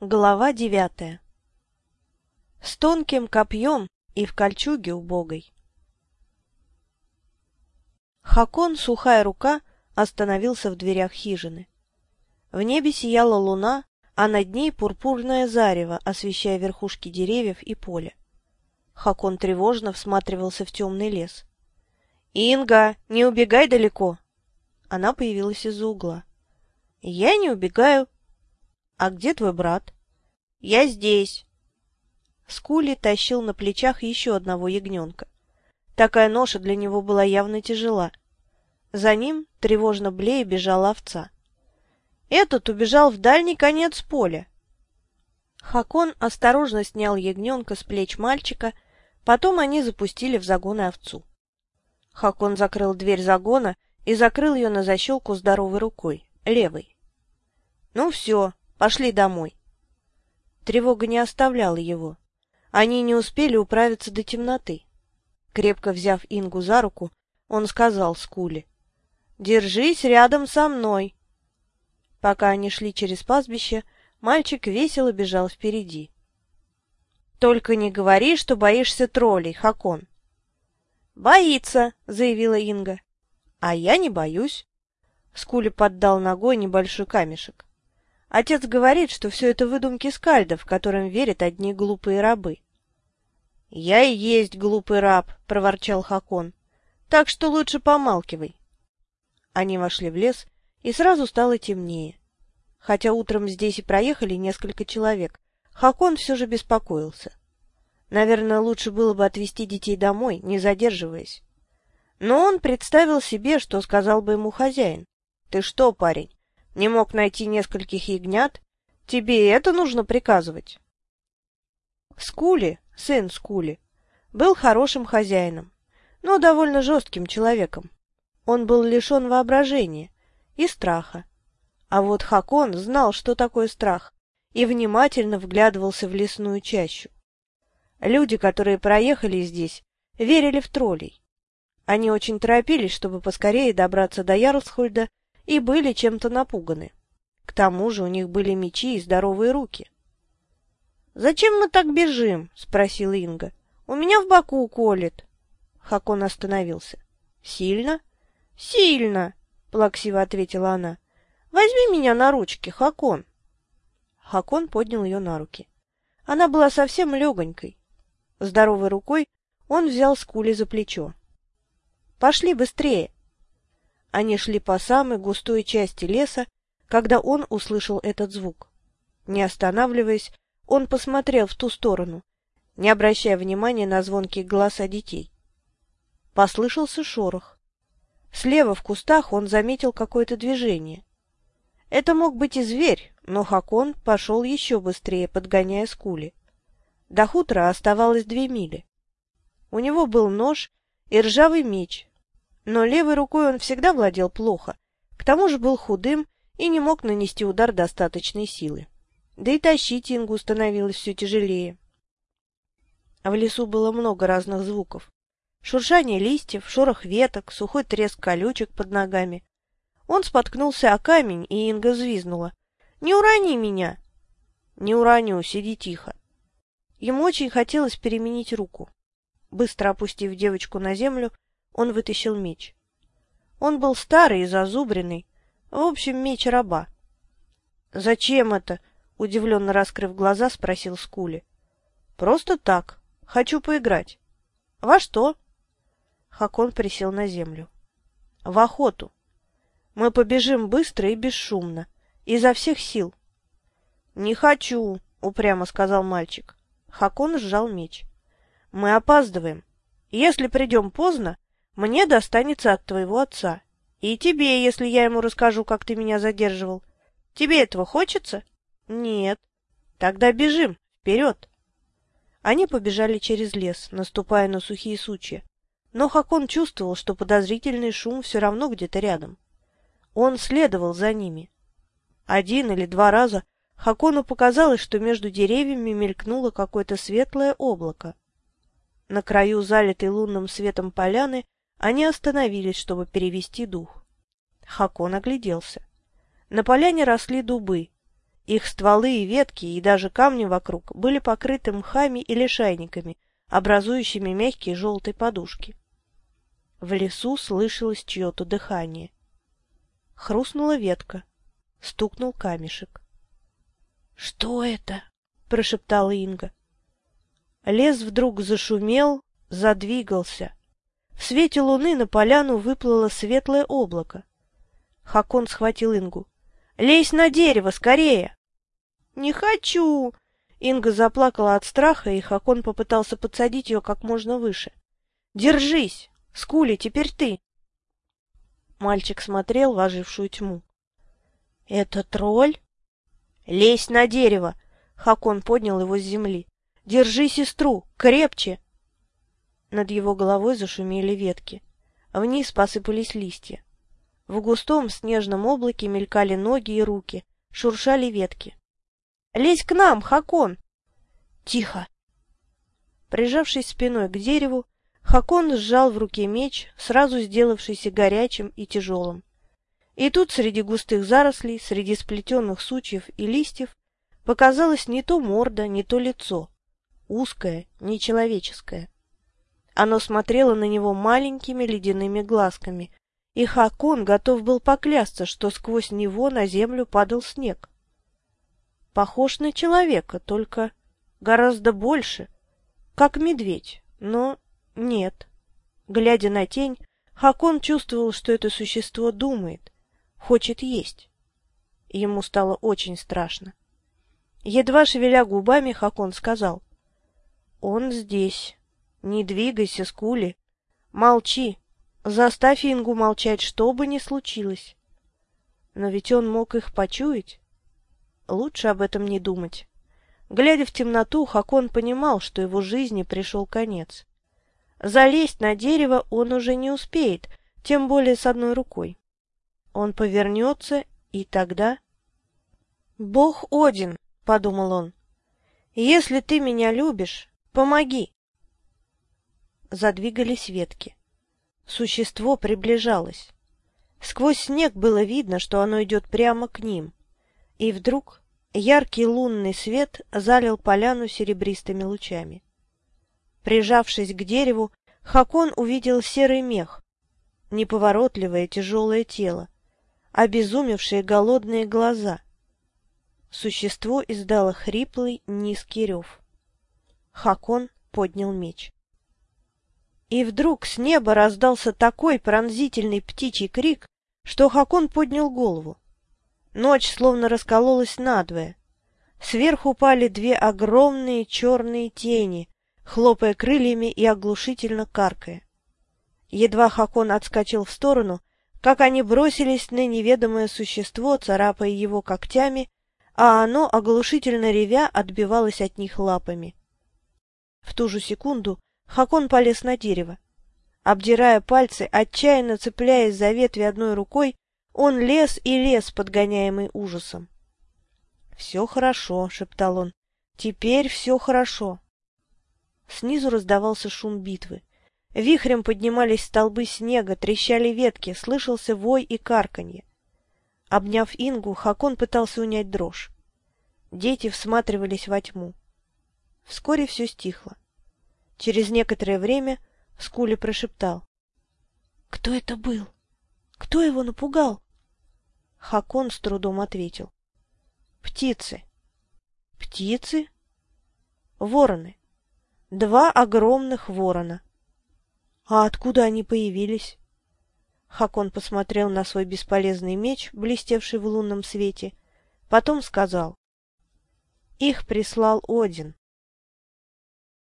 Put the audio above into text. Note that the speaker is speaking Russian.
Глава девятая С тонким копьем и в кольчуге убогой. Хакон, сухая рука, остановился в дверях хижины. В небе сияла луна, а над ней пурпурное зарево, освещая верхушки деревьев и поле. Хакон тревожно всматривался в темный лес. «Инга, не убегай далеко!» Она появилась из-за угла. «Я не убегаю», «А где твой брат?» «Я здесь». Скули тащил на плечах еще одного ягненка. Такая ноша для него была явно тяжела. За ним, тревожно блея, бежала овца. Этот убежал в дальний конец поля. Хакон осторожно снял ягненка с плеч мальчика, потом они запустили в загон овцу. Хакон закрыл дверь загона и закрыл ее на защелку здоровой рукой, левой. — Ну все, Пошли домой. Тревога не оставляла его. Они не успели управиться до темноты. Крепко взяв Ингу за руку, он сказал Скуле, «Держись рядом со мной». Пока они шли через пастбище, мальчик весело бежал впереди. «Только не говори, что боишься троллей, Хакон». «Боится», — заявила Инга. «А я не боюсь». Скули поддал ногой небольшой камешек. Отец говорит, что все это выдумки скальдов, которым верят одни глупые рабы. — Я и есть глупый раб, — проворчал Хакон. — Так что лучше помалкивай. Они вошли в лес, и сразу стало темнее. Хотя утром здесь и проехали несколько человек, Хакон все же беспокоился. Наверное, лучше было бы отвезти детей домой, не задерживаясь. Но он представил себе, что сказал бы ему хозяин. — Ты что, парень, не мог найти нескольких ягнят? Тебе это нужно приказывать. Скули, сын Скули, был хорошим хозяином, но довольно жестким человеком. Он был лишен воображения и страха. А вот Хакон знал, что такое страх, и внимательно вглядывался в лесную чащу. Люди, которые проехали здесь, верили в троллей. Они очень торопились, чтобы поскорее добраться до Ярлсхольда и были чем-то напуганы. К тому же у них были мечи и здоровые руки. — Зачем мы так бежим? — спросил Инга. — У меня в боку колет. Хакон остановился. — Сильно? — Сильно, — плаксиво ответила она. — Возьми меня на ручки, Хакон. Хакон поднял ее на руки. Она была совсем легонькой. Здоровой рукой он взял Скули за плечо. — Пошли быстрее. Они шли по самой густой части леса, когда он услышал этот звук. Не останавливаясь, он посмотрел в ту сторону, не обращая внимания на звонкие голоса детей. Послышался шорох. Слева в кустах он заметил какое-то движение. Это мог быть и зверь, но Хакон пошел еще быстрее, подгоняя скули. До хутора оставалось две мили. У него был нож и ржавый меч, но левой рукой он всегда владел плохо, к тому же был худым и не мог нанести удар достаточной силы. Да и тащить Ингу становилось все тяжелее. В лесу было много разных звуков. Шуршание листьев, шорох веток, сухой треск колючек под ногами. Он споткнулся о камень, и Инга взвизнула. «Не урони меня!» «Не уроню, сиди тихо». Ему очень хотелось переменить руку. Быстро опустив девочку на землю, он вытащил меч. Он был старый и зазубренный, в общем, меч раба. — Зачем это? — удивленно раскрыв глаза, спросил Скули. — Просто так. Хочу поиграть. — Во что? Хакон присел на землю. — В охоту. Мы побежим быстро и бесшумно, изо всех сил. — Не хочу, — упрямо сказал мальчик. Хакон сжал меч. — Мы опаздываем. Если придем поздно, мне достанется от твоего отца. И тебе, если я ему расскажу, как ты меня задерживал. Тебе этого хочется? Нет. Тогда бежим. Вперед. Они побежали через лес, наступая на сухие сучья. Но Хакон чувствовал, что подозрительный шум все равно где-то рядом. Он следовал за ними. Один или два раза Хакону показалось, что между деревьями мелькнуло какое-то светлое облако. На краю залитой лунным светом поляны они остановились, чтобы перевести дух. Хакон огляделся. На поляне росли дубы, Их стволы и ветки, и даже камни вокруг были покрыты мхами или шайниками, образующими мягкие желтые подушки. В лесу слышалось чье-то дыхание. Хрустнула ветка, стукнул камешек. — Что это? — прошептала Инга. Лес вдруг зашумел, задвигался. В свете луны на поляну выплыло светлое облако. Хакон схватил Ингу. — Лезь на дерево, скорее! — Не хочу! Инга заплакала от страха, и Хакон попытался подсадить ее как можно выше. — Держись! Скули, теперь ты! Мальчик смотрел в ожившую тьму. — Это тролль? — Лезь на дерево! Хакон поднял его с земли. — Держи сестру! Крепче! Над его головой зашумели ветки. Вниз посыпались листья. В густом снежном облаке мелькали ноги и руки, шуршали ветки. «Лезь к нам, Хакон!» «Тихо!» Прижавшись спиной к дереву, Хакон сжал в руке меч, сразу сделавшийся горячим и тяжелым. И тут среди густых зарослей, среди сплетенных сучьев и листьев, показалось не то морда, не то лицо, узкое, нечеловеческое. Оно смотрело на него маленькими ледяными глазками, и Хакон готов был поклясться, что сквозь него на землю падал снег. Похож на человека, только гораздо больше, как медведь, но нет. Глядя на тень, Хакон чувствовал, что это существо думает, хочет есть. Ему стало очень страшно. Едва шевеля губами, Хакон сказал. — Он здесь. Не двигайся, Скули. Молчи. Заставь Ингу молчать, что бы ни случилось. Но ведь он мог их почуять. Лучше об этом не думать. Глядя в темноту, Хакон понимал, что его жизни пришел конец. Залезть на дерево он уже не успеет, тем более с одной рукой. Он повернется, и тогда... «Бог Один», — подумал он, — «если ты меня любишь, помоги». Задвигались ветки. Существо приближалось. Сквозь снег было видно, что оно идет прямо к ним. И вдруг яркий лунный свет залил поляну серебристыми лучами. Прижавшись к дереву, Хакон увидел серый мех, неповоротливое тяжелое тело, обезумевшие голодные глаза. Существо издало хриплый низкий рев. Хакон поднял меч. И вдруг с неба раздался такой пронзительный птичий крик, что Хакон поднял голову. Ночь словно раскололась надвое. Сверху упали две огромные черные тени, хлопая крыльями и оглушительно каркая. Едва Хакон отскочил в сторону, как они бросились на неведомое существо, царапая его когтями, а оно, оглушительно ревя, отбивалось от них лапами. В ту же секунду Хакон полез на дерево. Обдирая пальцы, отчаянно цепляясь за ветви одной рукой, он лез и лез, подгоняемый ужасом. — Все хорошо, — шептал он. — Теперь все хорошо. Снизу раздавался шум битвы. Вихрем поднимались столбы снега, трещали ветки, слышался вой и карканье. Обняв Ингу, Хакон пытался унять дрожь. Дети всматривались во тьму. Вскоре все стихло. Через некоторое время Скули прошептал. — Кто это был? Кто его напугал? Хакон с трудом ответил. — Птицы. — Птицы? — Вороны. Два огромных ворона. — А откуда они появились? Хакон посмотрел на свой бесполезный меч, блестевший в лунном свете, потом сказал. — Их прислал Один.